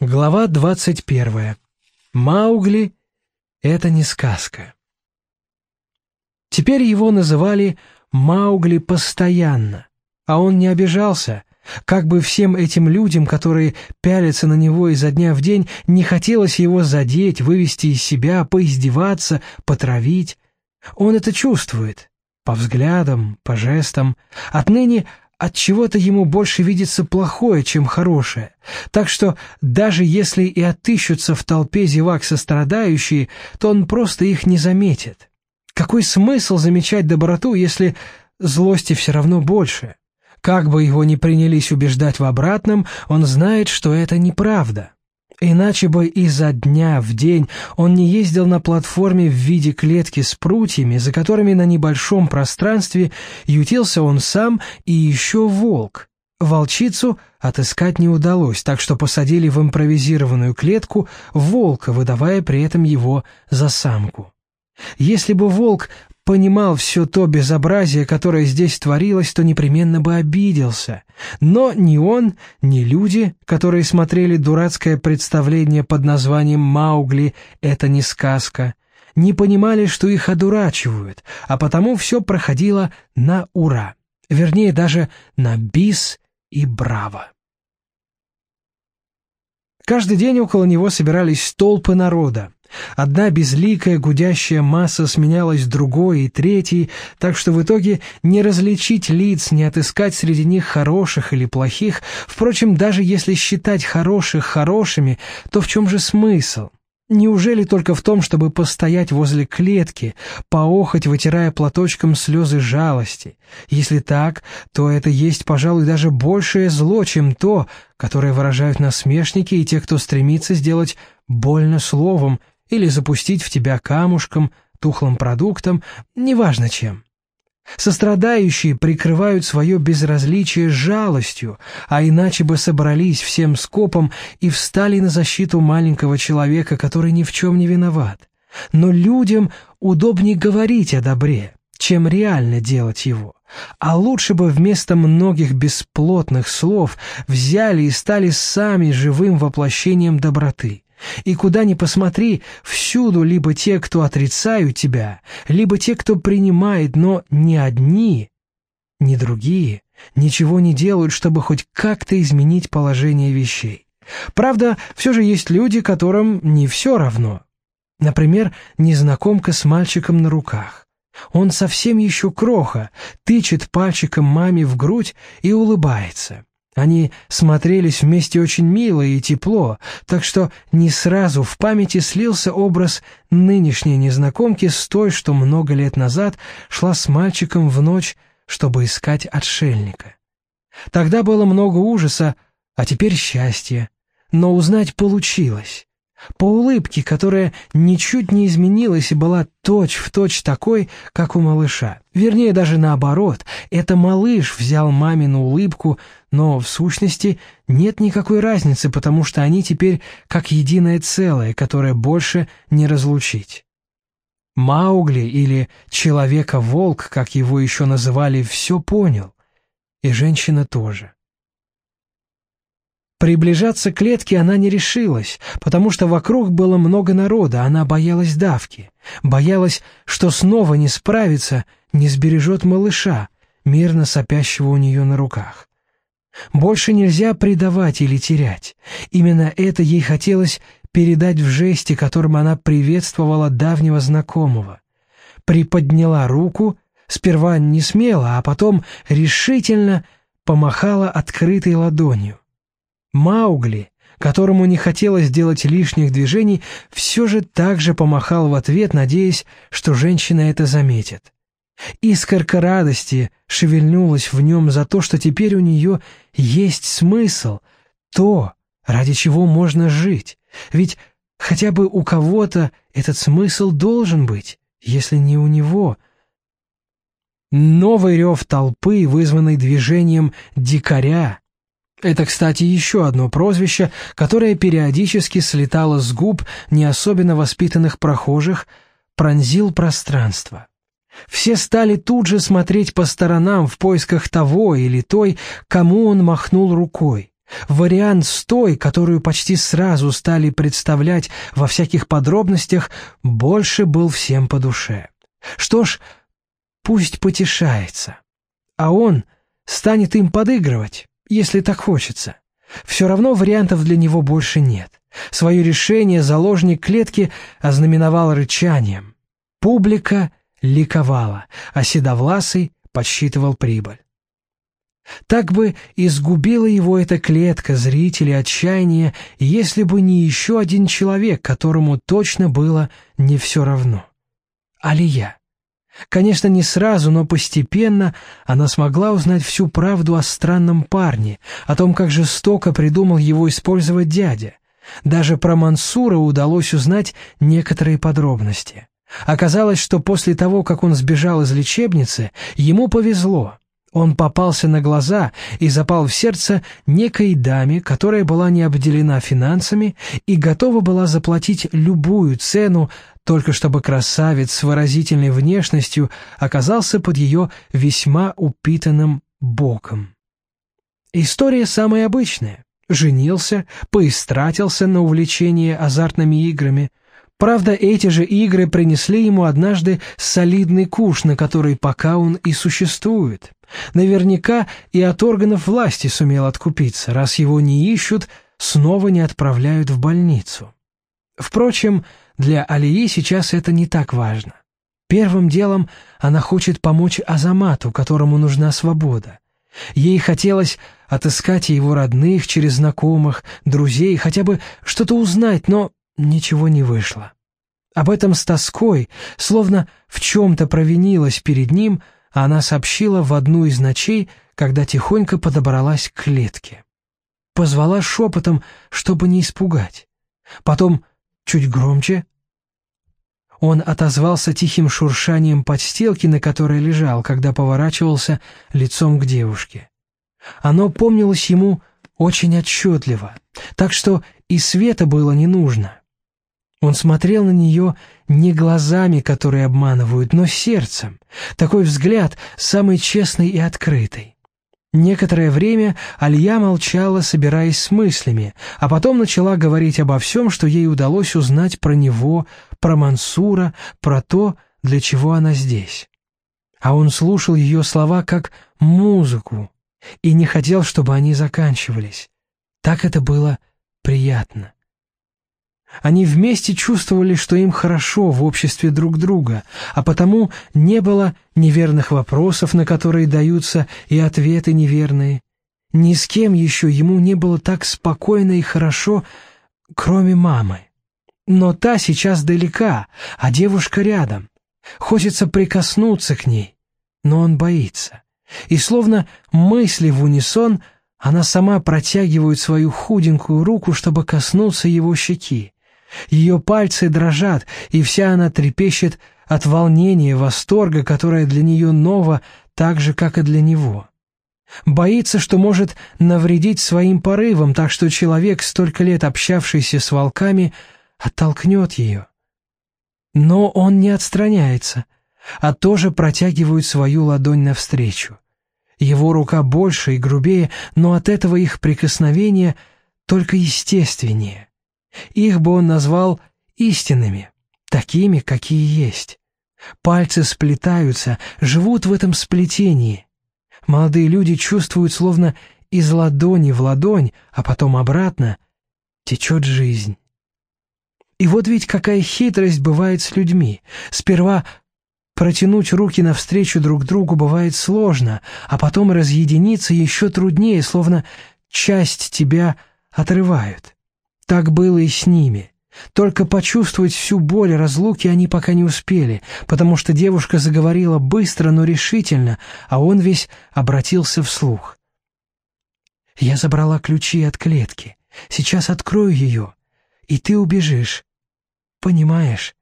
Глава 21. Маугли — это не сказка. Теперь его называли Маугли постоянно, а он не обижался, как бы всем этим людям, которые пялятся на него изо дня в день, не хотелось его задеть, вывести из себя, поиздеваться, потравить. Он это чувствует. По взглядам, по жестам. Отныне от чего-то ему больше видится плохое, чем хорошее. Так что даже если и отыщутся в толпе зевак сострадающие, то он просто их не заметит. Какой смысл замечать доброту, если злости все равно больше? Как бы его ни принялись убеждать в обратном, он знает, что это неправда. Иначе бы изо дня в день он не ездил на платформе в виде клетки с прутьями, за которыми на небольшом пространстве ютился он сам и еще волк. Волчицу отыскать не удалось, так что посадили в импровизированную клетку волка, выдавая при этом его за самку. Если бы волк понимал все то безобразие, которое здесь творилось, то непременно бы обиделся. Но ни он, ни люди, которые смотрели дурацкое представление под названием «Маугли» — это не сказка, не понимали, что их одурачивают, а потому все проходило на ура, вернее, даже на бис и браво. Каждый день около него собирались толпы народа. Одна безликая гудящая масса сменялась другой и третьей, так что в итоге не различить лиц, не отыскать среди них хороших или плохих. Впрочем, даже если считать хороших хорошими, то в чем же смысл? Неужели только в том, чтобы постоять возле клетки, поохать, вытирая платочком слезы жалости? Если так, то это есть, пожалуй, даже большее зло, чем то, которое выражают насмешники и те, кто стремится сделать больно словом или запустить в тебя камушком, тухлым продуктом, неважно чем. Сострадающие прикрывают свое безразличие жалостью, а иначе бы собрались всем скопом и встали на защиту маленького человека, который ни в чем не виноват. Но людям удобнее говорить о добре, чем реально делать его. А лучше бы вместо многих бесплотных слов взяли и стали сами живым воплощением доброты. И куда ни посмотри, всюду либо те, кто отрицают тебя, либо те, кто принимает, но ни одни, ни другие ничего не делают, чтобы хоть как-то изменить положение вещей. Правда, все же есть люди, которым не все равно. Например, незнакомка с мальчиком на руках. Он совсем еще кроха, тычет пальчиком маме в грудь и улыбается. Они смотрелись вместе очень мило и тепло, так что не сразу в памяти слился образ нынешней незнакомки с той, что много лет назад шла с мальчиком в ночь, чтобы искать отшельника. Тогда было много ужаса, а теперь счастье. Но узнать получилось по улыбке, которая ничуть не изменилась и была точь-в-точь точь такой, как у малыша. Вернее, даже наоборот, это малыш взял мамину улыбку, но в сущности нет никакой разницы, потому что они теперь как единое целое, которое больше не разлучить. Маугли или Человека-волк, как его еще называли, все понял. И женщина тоже. Приближаться к клетке она не решилась, потому что вокруг было много народа, она боялась давки, боялась, что снова не справится, не сбережет малыша, мирно сопящего у нее на руках. Больше нельзя предавать или терять. Именно это ей хотелось передать в жесте, которым она приветствовала давнего знакомого. Приподняла руку, сперва не смело, а потом решительно помахала открытой ладонью. Маугли, которому не хотелось делать лишних движений, все же также помахал в ответ, надеясь, что женщина это заметит. Искорка радости шевельнулась в нем за то, что теперь у нее есть смысл, то, ради чего можно жить. Ведь хотя бы у кого-то этот смысл должен быть, если не у него. Новый рев толпы, вызванный движением дикаря, это, кстати, еще одно прозвище, которое периодически слетало с губ не особенно воспитанных прохожих, пронзил пространство. Все стали тут же смотреть по сторонам в поисках того или той, кому он махнул рукой. Вариант с той, которую почти сразу стали представлять во всяких подробностях, больше был всем по душе. Что ж, пусть потешается. А он станет им подыгрывать, если так хочется. Все равно вариантов для него больше нет. Свое решение заложник клетки ознаменовал рычанием. Публика ликовала, а Седовласый подсчитывал прибыль. Так бы изгубила его эта клетка, зрители, отчаяния, если бы не еще один человек, которому точно было не все равно. Алия. Конечно, не сразу, но постепенно она смогла узнать всю правду о странном парне, о том, как жестоко придумал его использовать дядя. Даже про Мансура удалось узнать некоторые подробности. Оказалось, что после того, как он сбежал из лечебницы, ему повезло. Он попался на глаза и запал в сердце некой даме, которая была не обделена финансами и готова была заплатить любую цену, только чтобы красавец с выразительной внешностью оказался под ее весьма упитанным боком. История самая обычная. Женился, поистратился на увлечение азартными играми – Правда, эти же игры принесли ему однажды солидный куш, на который пока он и существует. Наверняка и от органов власти сумел откупиться, раз его не ищут, снова не отправляют в больницу. Впрочем, для Алии сейчас это не так важно. Первым делом она хочет помочь Азамату, которому нужна свобода. Ей хотелось отыскать его родных через знакомых, друзей, хотя бы что-то узнать, но ничего не вышло. Об этом с тоской, словно в чем-то провинилась перед ним, она сообщила в одну из ночей, когда тихонько подобралась к клетке. Позвала шепотом, чтобы не испугать. Потом чуть громче. Он отозвался тихим шуршанием подстилки, на которой лежал, когда поворачивался лицом к девушке. Оно помнилось ему очень отчетливо, так что и света было не нужно. Он смотрел на нее не глазами, которые обманывают, но сердцем. Такой взгляд самый честный и открытый. Некоторое время Алья молчала, собираясь с мыслями, а потом начала говорить обо всем, что ей удалось узнать про него, про Мансура, про то, для чего она здесь. А он слушал ее слова как музыку и не хотел, чтобы они заканчивались. Так это было приятно. Они вместе чувствовали, что им хорошо в обществе друг друга, а потому не было неверных вопросов, на которые даются и ответы неверные. Ни с кем еще ему не было так спокойно и хорошо, кроме мамы. Но та сейчас далека, а девушка рядом. Хочется прикоснуться к ней, но он боится. И словно мысли в унисон, она сама протягивает свою худенькую руку, чтобы коснуться его щеки. Ее пальцы дрожат, и вся она трепещет от волнения, восторга, которое для нее ново, так же, как и для него. Боится, что может навредить своим порывам, так что человек, столько лет общавшийся с волками, оттолкнет ее. Но он не отстраняется, а тоже протягивает свою ладонь навстречу. Его рука больше и грубее, но от этого их прикосновения только естественнее. Их бы он назвал истинными, такими, какие есть. Пальцы сплетаются, живут в этом сплетении. Молодые люди чувствуют, словно из ладони в ладонь, а потом обратно течет жизнь. И вот ведь какая хитрость бывает с людьми. Сперва протянуть руки навстречу друг другу бывает сложно, а потом разъединиться еще труднее, словно часть тебя отрывают. Так было и с ними. Только почувствовать всю боль разлуки они пока не успели, потому что девушка заговорила быстро, но решительно, а он весь обратился вслух. «Я забрала ключи от клетки. Сейчас открою ее, и ты убежишь. Понимаешь?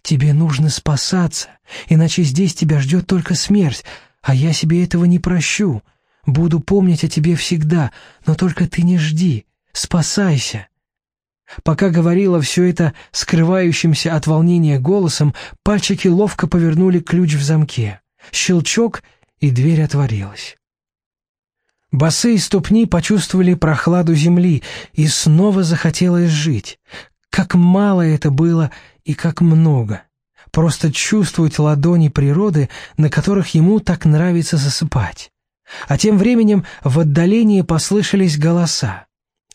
Тебе нужно спасаться, иначе здесь тебя ждет только смерть, а я себе этого не прощу. Буду помнить о тебе всегда, но только ты не жди. Спасайся!» Пока говорила все это скрывающимся от волнения голосом, пальчики ловко повернули ключ в замке. Щелчок, и дверь отворилась. Босые ступни почувствовали прохладу земли, и снова захотелось жить. Как мало это было и как много. Просто чувствовать ладони природы, на которых ему так нравится засыпать. А тем временем в отдалении послышались голоса.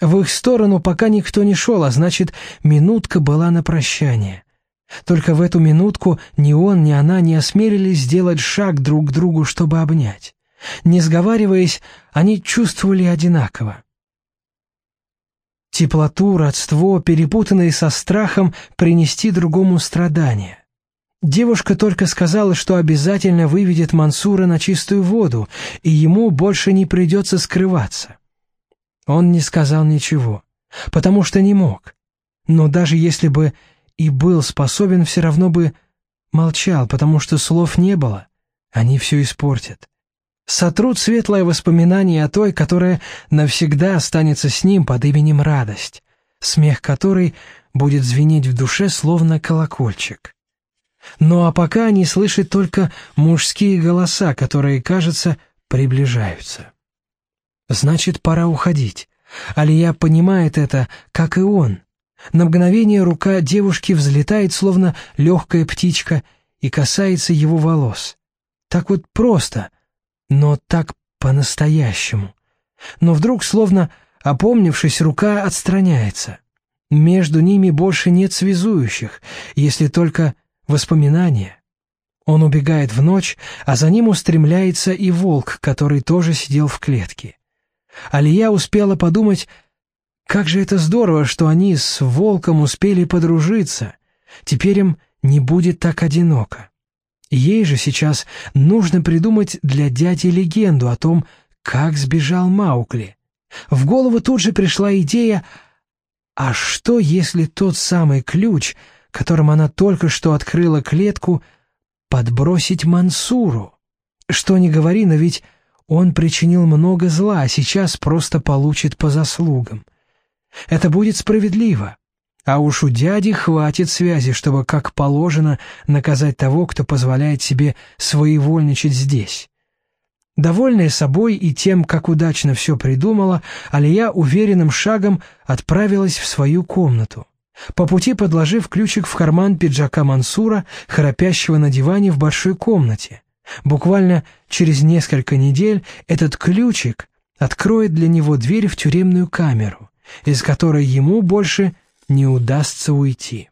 В их сторону пока никто не шел, а значит, минутка была на прощание. Только в эту минутку ни он, ни она не осмелились сделать шаг друг к другу, чтобы обнять. Не сговариваясь, они чувствовали одинаково. Теплоту, родство, перепутанные со страхом принести другому страдания. Девушка только сказала, что обязательно выведет Мансура на чистую воду, и ему больше не придется скрываться. Он не сказал ничего, потому что не мог. Но даже если бы и был способен, все равно бы молчал, потому что слов не было. Они все испортят сотрут светлое воспоминание о той, которая навсегда останется с ним под именем радость, смех которой будет звенеть в душе словно колокольчик. Ну а пока они слышат только мужские голоса, которые, кажется, приближаются. Значит, пора уходить. Алия понимает это, как и он. На мгновение рука девушки взлетает, словно легкая птичка, и касается его волос. Так вот просто — но так по-настоящему. Но вдруг, словно опомнившись, рука отстраняется. Между ними больше нет связующих, если только воспоминания. Он убегает в ночь, а за ним устремляется и волк, который тоже сидел в клетке. Алия успела подумать, как же это здорово, что они с волком успели подружиться. Теперь им не будет так одиноко. Ей же сейчас нужно придумать для дяди легенду о том, как сбежал Маукли. В голову тут же пришла идея, а что если тот самый ключ, которым она только что открыла клетку, подбросить Мансуру? Что ни говори, но ведь он причинил много зла, а сейчас просто получит по заслугам. Это будет справедливо. А уж у дяди хватит связи, чтобы, как положено, наказать того, кто позволяет себе своевольничать здесь. Довольная собой и тем, как удачно все придумала, Алия уверенным шагом отправилась в свою комнату. По пути подложив ключик в карман пиджака Мансура, храпящего на диване в большой комнате. Буквально через несколько недель этот ключик откроет для него дверь в тюремную камеру, из которой ему больше не удастся уйти.